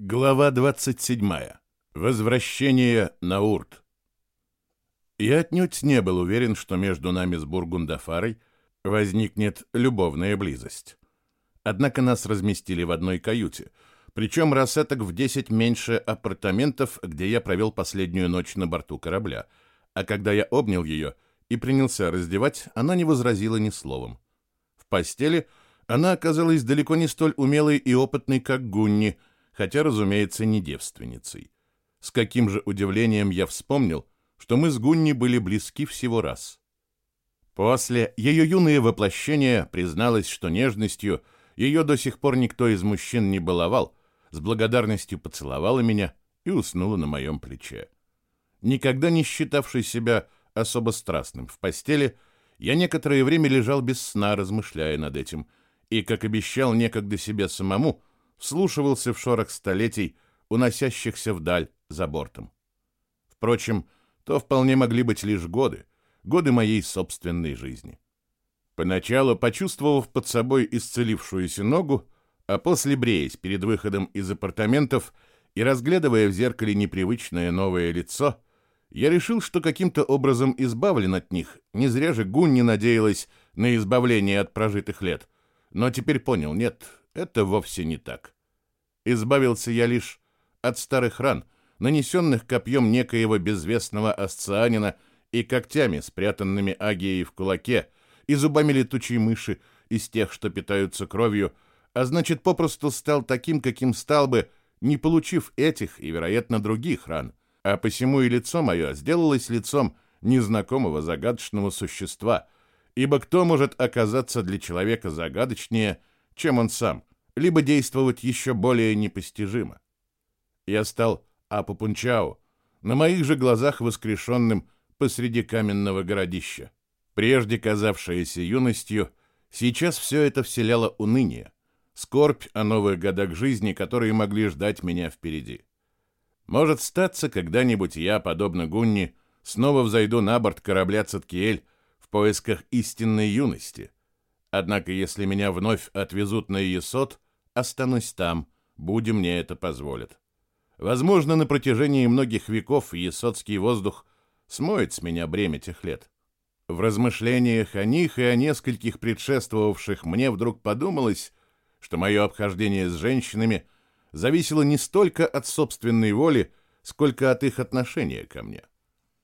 Глава 27. Возвращение на Урт. Я отнюдь не был уверен, что между нами с Бургундафарой возникнет любовная близость. Однако нас разместили в одной каюте, причем рассеток в 10 меньше апартаментов, где я провел последнюю ночь на борту корабля, а когда я обнял ее и принялся раздевать, она не возразила ни словом. В постели она оказалась далеко не столь умелой и опытной, как Гунни, хотя, разумеется, не девственницей. С каким же удивлением я вспомнил, что мы с Гунни были близки всего раз. После ее юное воплощение призналось, что нежностью ее до сих пор никто из мужчин не баловал, с благодарностью поцеловала меня и уснула на моем плече. Никогда не считавший себя особо страстным в постели, я некоторое время лежал без сна, размышляя над этим, и, как обещал некогда себе самому, — вслушивался в шорох столетий, уносящихся вдаль за бортом. Впрочем, то вполне могли быть лишь годы, годы моей собственной жизни. Поначалу, почувствовав под собой исцелившуюся ногу, а после бреясь перед выходом из апартаментов и разглядывая в зеркале непривычное новое лицо, я решил, что каким-то образом избавлен от них. Не зря же Гунни надеялась на избавление от прожитых лет. Но теперь понял, нет, это вовсе не так. Избавился я лишь от старых ран, нанесенных копьем некоего безвестного асцианина и когтями, спрятанными агией в кулаке, и зубами летучей мыши из тех, что питаются кровью, а значит, попросту стал таким, каким стал бы, не получив этих и, вероятно, других ран, а посему и лицо мое сделалось лицом незнакомого загадочного существа, ибо кто может оказаться для человека загадочнее – чем он сам, либо действовать еще более непостижимо. Я стал Апу-Пунчао, на моих же глазах воскрешенным посреди каменного городища. Прежде казавшееся юностью, сейчас все это вселяло уныние, скорбь о новых годах жизни, которые могли ждать меня впереди. Может статься, когда-нибудь я, подобно Гунни, снова взойду на борт корабля Циткиэль в поисках истинной юности, Однако, если меня вновь отвезут на Иесот, останусь там, будем мне это позволят. Возможно, на протяжении многих веков Иесотский воздух смоет с меня бремя тех лет. В размышлениях о них и о нескольких предшествовавших мне вдруг подумалось, что мое обхождение с женщинами зависело не столько от собственной воли, сколько от их отношения ко мне.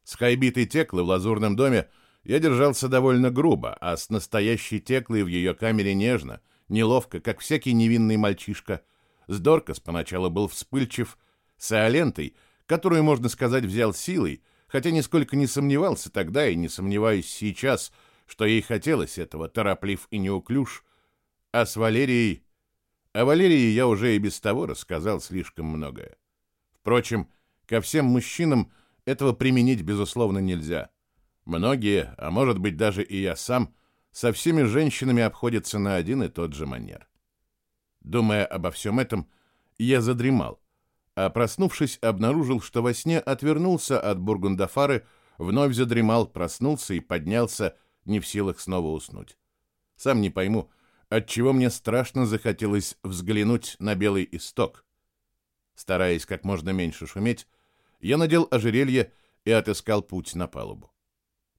С Хайбитой Теклы в Лазурном доме я держался довольно грубо, а с настоящей теклой в ее камере нежно, неловко, как всякий невинный мальчишка. С Доркас поначалу был вспыльчив, с Алентой, которую, можно сказать, взял силой, хотя нисколько не сомневался тогда и не сомневаюсь сейчас, что ей хотелось этого, тороплив и неуклюж. А с Валерией... О Валерии я уже и без того рассказал слишком многое. Впрочем, ко всем мужчинам этого применить, безусловно, нельзя. Многие, а может быть даже и я сам, со всеми женщинами обходятся на один и тот же манер. Думая обо всем этом, я задремал, а проснувшись, обнаружил, что во сне отвернулся от Бургундафары, вновь задремал, проснулся и поднялся, не в силах снова уснуть. Сам не пойму, отчего мне страшно захотелось взглянуть на белый исток. Стараясь как можно меньше шуметь, я надел ожерелье и отыскал путь на палубу.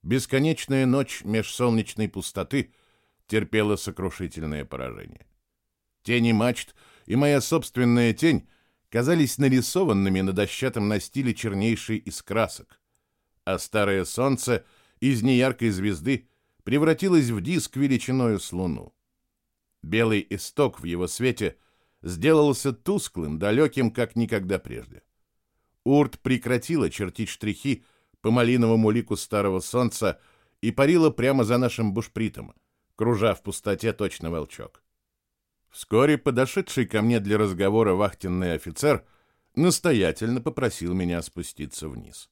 Бесконечная ночь межсолнечной пустоты терпела сокрушительное поражение. Тени мачт и моя собственная тень казались нарисованными на дощатом настиле чернейшей из красок, а старое солнце из неяркой звезды превратилось в диск величиною с луну. Белый исток в его свете сделался тусклым, далеким, как никогда прежде. Урт прекратила чертить штрихи, по малиновому лику старого солнца и парила прямо за нашим бушпритом, кружа в пустоте точно волчок. Вскоре подошедший ко мне для разговора вахтенный офицер настоятельно попросил меня спуститься вниз.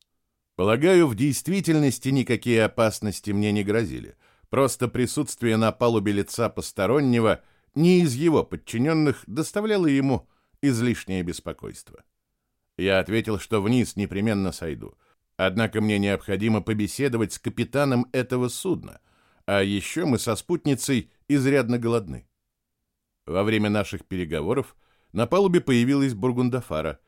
Полагаю, в действительности никакие опасности мне не грозили. Просто присутствие на палубе лица постороннего, не из его подчиненных, доставляло ему излишнее беспокойство. Я ответил, что вниз непременно сойду — Однако мне необходимо побеседовать с капитаном этого судна, а еще мы со спутницей изрядно голодны. Во время наших переговоров на палубе появилась Бургундафара.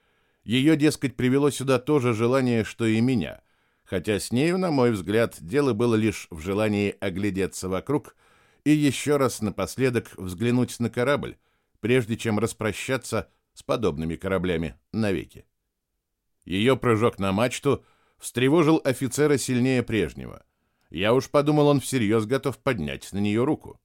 Ее, дескать, привело сюда то же желание, что и меня, хотя с нею, на мой взгляд, дело было лишь в желании оглядеться вокруг и еще раз напоследок взглянуть на корабль, прежде чем распрощаться с подобными кораблями навеки. Ее прыжок на мачту встревожил офицера сильнее прежнего. Я уж подумал, он всерьез готов поднять на нее руку.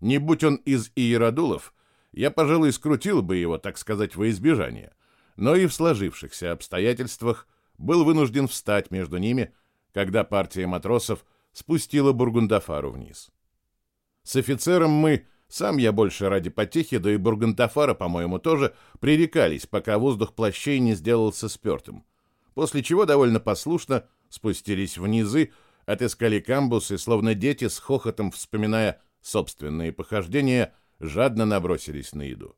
Не будь он из иеродулов, я, пожалуй, скрутил бы его, так сказать, во избежание, но и в сложившихся обстоятельствах был вынужден встать между ними, когда партия матросов спустила Бургундафару вниз. С офицером мы, сам я больше ради потехи, да и Бургундафара, по-моему, тоже, пререкались, пока воздух плащей не сделался спертым, после чего довольно послушно спустились внизы, отыскали камбус и, словно дети, с хохотом вспоминая собственные похождения, жадно набросились на еду.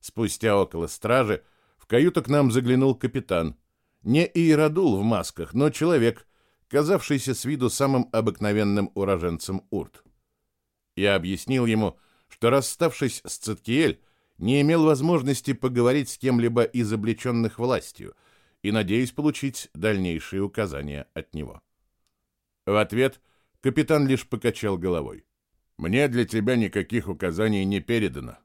Спустя около стражи в каюту к нам заглянул капитан. Не Иеродул в масках, но человек, казавшийся с виду самым обыкновенным уроженцем Урт. Я объяснил ему, что, расставшись с Циткиэль, не имел возможности поговорить с кем-либо из облеченных властью и надеюсь получить дальнейшие указания от него. В ответ капитан лишь покачал головой. Мне для тебя никаких указаний не передано.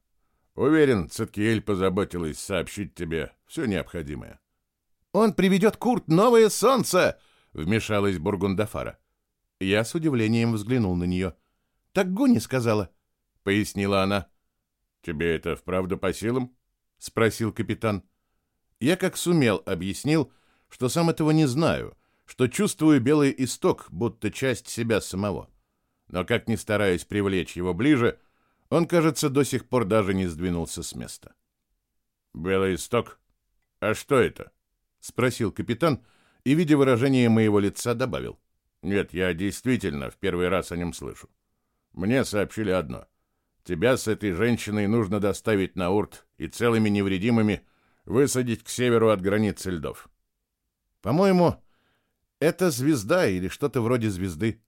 Уверен, Циткиэль позаботилась сообщить тебе все необходимое. Он приведет Курт новое солнце, вмешалась Бургундафара. Я с удивлением взглянул на нее. Так Гуни сказала, пояснила она. Тебе это вправду по силам? спросил капитан. Я как сумел объяснил, что сам этого не знаю, что чувствую белый исток, будто часть себя самого но как ни стараюсь привлечь его ближе, он, кажется, до сих пор даже не сдвинулся с места. «Белый исток? А что это?» — спросил капитан и, видя выражение моего лица, добавил. «Нет, я действительно в первый раз о нем слышу. Мне сообщили одно. Тебя с этой женщиной нужно доставить на Урт и целыми невредимыми высадить к северу от границы льдов». «По-моему, это звезда или что-то вроде звезды»,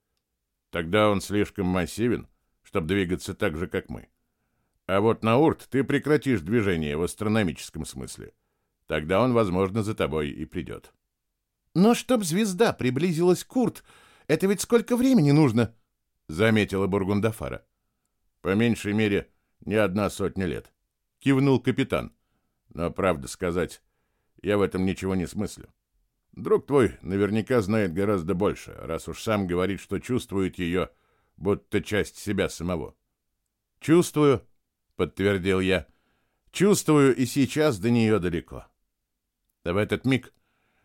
Тогда он слишком массивен, чтобы двигаться так же, как мы. А вот на Урт ты прекратишь движение в астрономическом смысле. Тогда он, возможно, за тобой и придет. Но чтоб звезда приблизилась к Урт, это ведь сколько времени нужно? Заметила Бургундафара. По меньшей мере, не одна сотня лет. Кивнул капитан. Но, правда сказать, я в этом ничего не смыслю. Друг твой наверняка знает гораздо больше, раз уж сам говорит, что чувствует ее, будто часть себя самого. «Чувствую», — подтвердил я. «Чувствую, и сейчас до нее далеко». В этот миг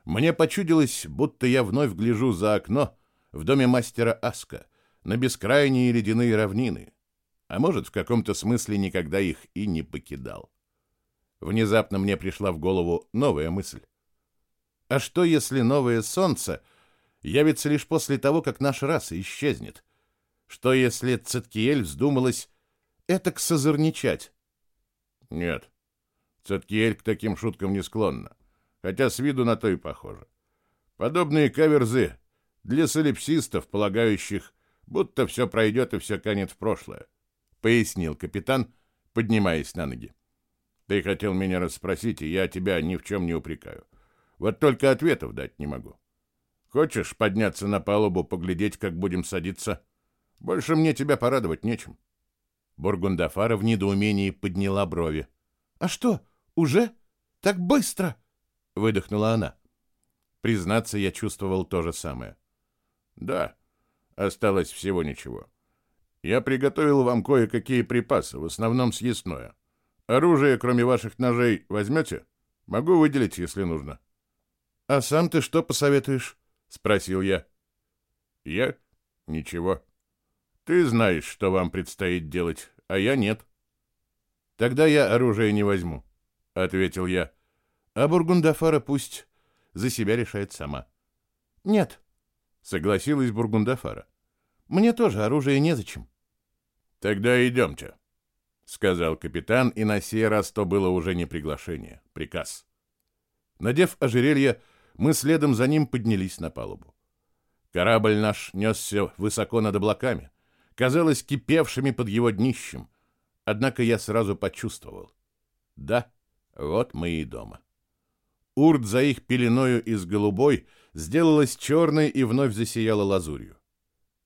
мне почудилось, будто я вновь гляжу за окно в доме мастера Аска на бескрайние ледяные равнины, а может, в каком-то смысле никогда их и не покидал. Внезапно мне пришла в голову новая мысль. А что, если новое солнце явится лишь после того, как наша раса исчезнет? Что, если Циткиэль вздумалась этак созорничать? Нет, Циткиэль к таким шуткам не склонна, хотя с виду на то и похоже. Подобные каверзы для солипсистов, полагающих, будто все пройдет и все канет в прошлое, — пояснил капитан, поднимаясь на ноги. Ты хотел меня расспросить, и я тебя ни в чем не упрекаю. — вот только ответов дать не могу. Хочешь подняться на палубу, поглядеть, как будем садиться? Больше мне тебя порадовать нечем. Бургундафара в недоумении подняла брови. «А что, уже? Так быстро?» — выдохнула она. Признаться, я чувствовал то же самое. «Да, осталось всего ничего. Я приготовил вам кое-какие припасы, в основном съестное. Оружие, кроме ваших ножей, возьмете? Могу выделить, если нужно». «А сам ты что посоветуешь?» — спросил я. «Я? Ничего. Ты знаешь, что вам предстоит делать, а я нет». «Тогда я оружие не возьму», — ответил я. «А Бургундафара пусть за себя решает сама». «Нет», — согласилась Бургундафара. «Мне тоже оружие незачем». «Тогда идемте», — сказал капитан, и на сей раз то было уже не приглашение, приказ. Надев ожерелье, мы следом за ним поднялись на палубу. Корабль наш несся высоко над облаками, казалось, кипевшими под его днищем. Однако я сразу почувствовал. Да, вот мы и дома. Урт за их пеленою из голубой сделалась черной и вновь засияла лазурью.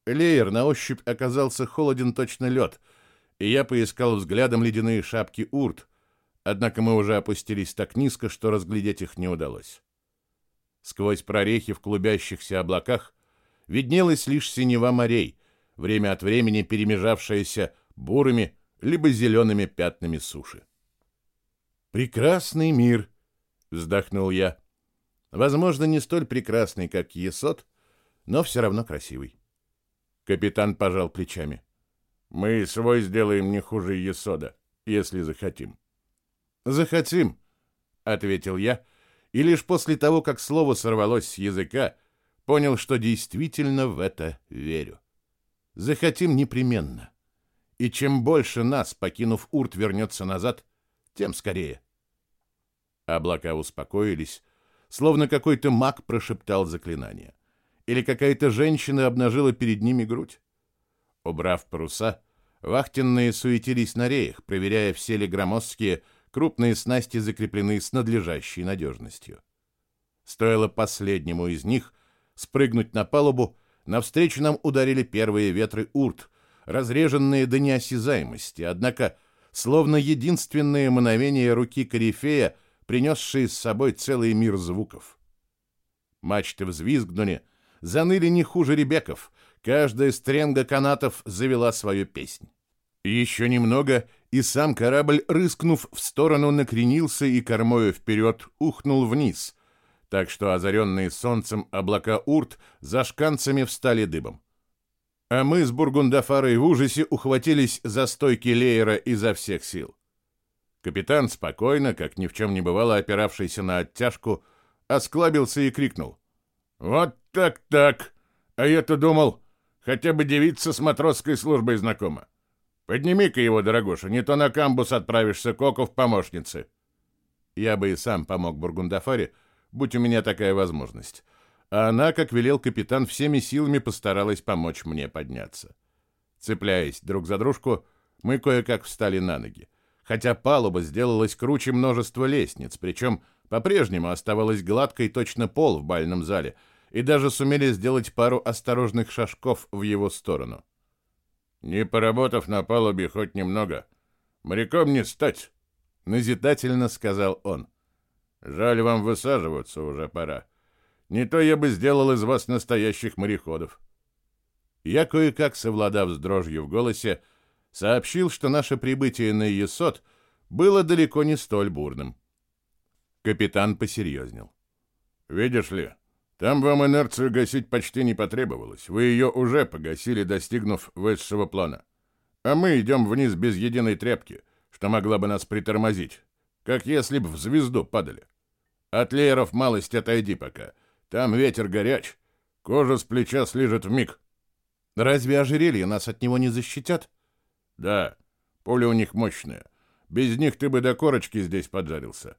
Леер на ощупь оказался холоден точно лед, и я поискал взглядом ледяные шапки урт, однако мы уже опустились так низко, что разглядеть их не удалось. Сквозь прорехи в клубящихся облаках виднелась лишь синева морей, время от времени перемежавшаяся бурыми либо зелеными пятнами суши. «Прекрасный мир!» — вздохнул я. «Возможно, не столь прекрасный, как Есот, но все равно красивый». Капитан пожал плечами. «Мы свой сделаем не хуже Есода, если захотим». «Захотим», — ответил я, и лишь после того, как слово сорвалось с языка, понял, что действительно в это верю. Захотим непременно. И чем больше нас, покинув Урт, вернется назад, тем скорее. Облака успокоились, словно какой-то маг прошептал заклинание. Или какая-то женщина обнажила перед ними грудь. Убрав паруса, вахтенные суетились на реях, проверяя, все ли громоздкие, крупные снасти закреплены с надлежащей надежностью. Стоило последнему из них спрыгнуть на палубу, навстречу нам ударили первые ветры урт, разреженные до неосязаемости, однако, словно единственное мановение руки корифея, принесшие с собой целый мир звуков. Мачты взвизгнули, заныли не хуже ребеков, каждая стренга канатов завела свою песнь. Еще немного, и сам корабль, рыскнув в сторону, накренился и кормою вперед ухнул вниз, так что озаренные солнцем облака урт за шканцами встали дыбом. А мы с Бургундафарой в ужасе ухватились за стойки леера изо всех сил. Капитан спокойно, как ни в чем не бывало, опиравшийся на оттяжку, осклабился и крикнул. «Вот так-так! А я-то думал, хотя бы девица с матросской службой знакома. Подними-ка его, дорогуша, не то на камбус отправишься Коку в помощнице. Я бы и сам помог Бургундафаре, будь у меня такая возможность. А она, как велел капитан, всеми силами постаралась помочь мне подняться. Цепляясь друг за дружку, мы кое-как встали на ноги. Хотя палуба сделалась круче множества лестниц, причем по-прежнему оставалась гладкой точно пол в бальном зале, и даже сумели сделать пару осторожных шажков в его сторону. Не поработав на палубе хоть немного, моряком не стать, назидательно сказал он. Жаль вам высаживаться, уже пора. Не то я бы сделал из вас настоящих мореходов. Я кое-как, совладав с дрожью в голосе, сообщил, что наше прибытие на Есот было далеко не столь бурным. Капитан посерьезнел. «Видишь ли, там вам инерцию гасить почти не потребовалось. Вы ее уже погасили, достигнув высшего плана. А мы идем вниз без единой тряпки, что могла бы нас притормозить, как если бы в звезду падали. От лееров малость отойди пока. Там ветер горяч, кожа с плеча слижет в миг. Разве ожерелья нас от него не защитят? Да, поле у них мощное. Без них ты бы до корочки здесь поджарился.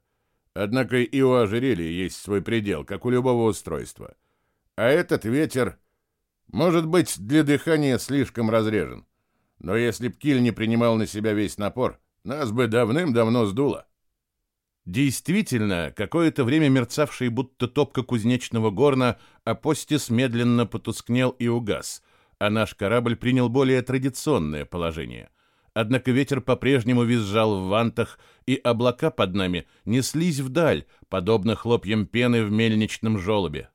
Однако и у ожерелья есть свой предел, как у любого устройства. А этот ветер, может быть, для дыхания слишком разрежен. Но если б киль не принимал на себя весь напор, нас бы давным-давно сдуло. Действительно, какое-то время мерцавший будто топка кузнечного горна, Апостис медленно потускнел и угас, а наш корабль принял более традиционное положение — Однако ветер по-прежнему визжал в вантах, и облака под нами неслись вдаль, подобно хлопьям пены в мельничном желобе.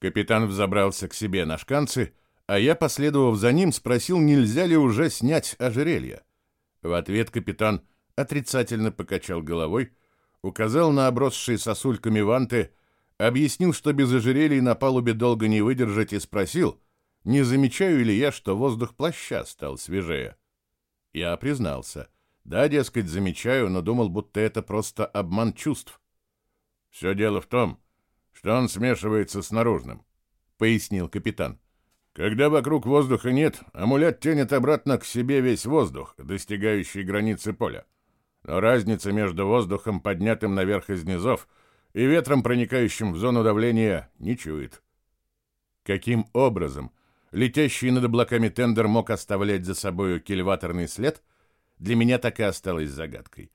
Капитан взобрался к себе на шканцы, а я, последовав за ним, спросил, нельзя ли уже снять ожерелье. В ответ капитан отрицательно покачал головой, указал на обросшие сосульками ванты, объяснил, что без ожерелий на палубе долго не выдержать, и спросил, не замечаю ли я, что воздух плаща стал свежее. Я признался. Да, дескать, замечаю, но думал, будто это просто обман чувств. Все дело в том, что он смешивается с наружным, пояснил капитан. Когда вокруг воздуха нет, амулет тянет обратно к себе весь воздух, достигающий границы поля. Но разница между воздухом, поднятым наверх из низов, и ветром, проникающим в зону давления, не чует. Каким образом летящий над облаками тендер мог оставлять за собою кильваторный след, для меня так и осталось загадкой.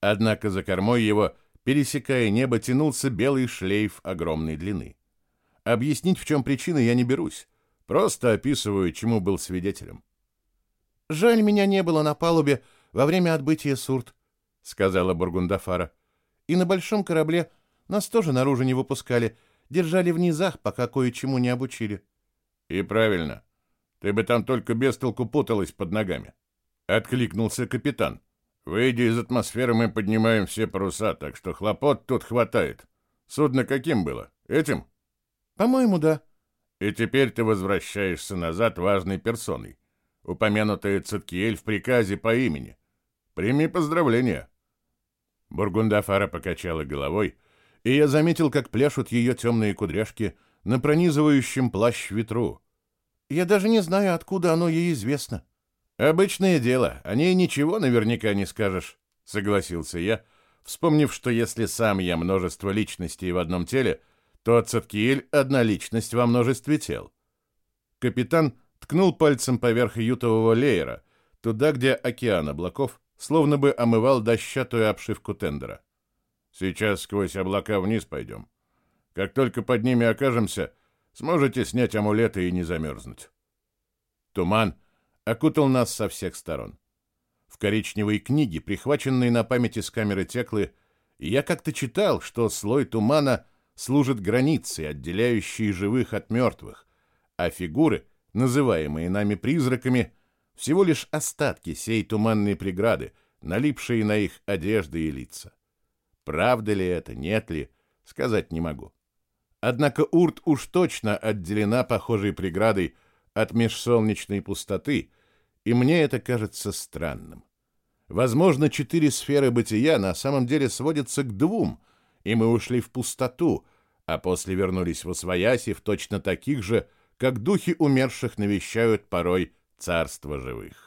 Однако за кормой его, пересекая небо, тянулся белый шлейф огромной длины. Объяснить, в чем причина, я не берусь. Просто описываю, чему был свидетелем. «Жаль, меня не было на палубе во время отбытия Сурт», — сказала Бургундафара. «И на большом корабле нас тоже наружу не выпускали, держали в низах, пока кое-чему не обучили». «И правильно. Ты бы там только без толку путалась под ногами». Откликнулся капитан. «Выйдя из атмосферы, мы поднимаем все паруса, так что хлопот тут хватает. Судно каким было? Этим?» «По-моему, да». «И теперь ты возвращаешься назад важной персоной, упомянутая Циткиэль в приказе по имени. Прими поздравления». Бургундафара покачала головой, и я заметил, как пляшут ее темные кудряшки на пронизывающем плащ ветру. «Я даже не знаю, откуда оно ей известно». «Обычное дело, о ней ничего наверняка не скажешь», — согласился я, вспомнив, что если сам я множество личностей в одном теле, то Цаткиэль — одна личность во множестве тел. Капитан ткнул пальцем поверх ютового леера, туда, где океан облаков словно бы омывал дощатую обшивку тендера. «Сейчас сквозь облака вниз пойдем. Как только под ними окажемся, сможете снять амулеты и не замерзнуть». Туман — окутал нас со всех сторон. В коричневой книге, прихваченной на памяти с камеры Теклы, я как-то читал, что слой тумана служит границей, отделяющей живых от мертвых, а фигуры, называемые нами призраками, всего лишь остатки сей туманной преграды, налипшие на их одежды и лица. Правда ли это, нет ли, сказать не могу. Однако Урт уж точно отделена похожей преградой от межсолнечной пустоты, и мне это кажется странным. Возможно, четыре сферы бытия на самом деле сводятся к двум, и мы ушли в пустоту, а после вернулись в освояси в точно таких же, как духи умерших навещают порой царство живых.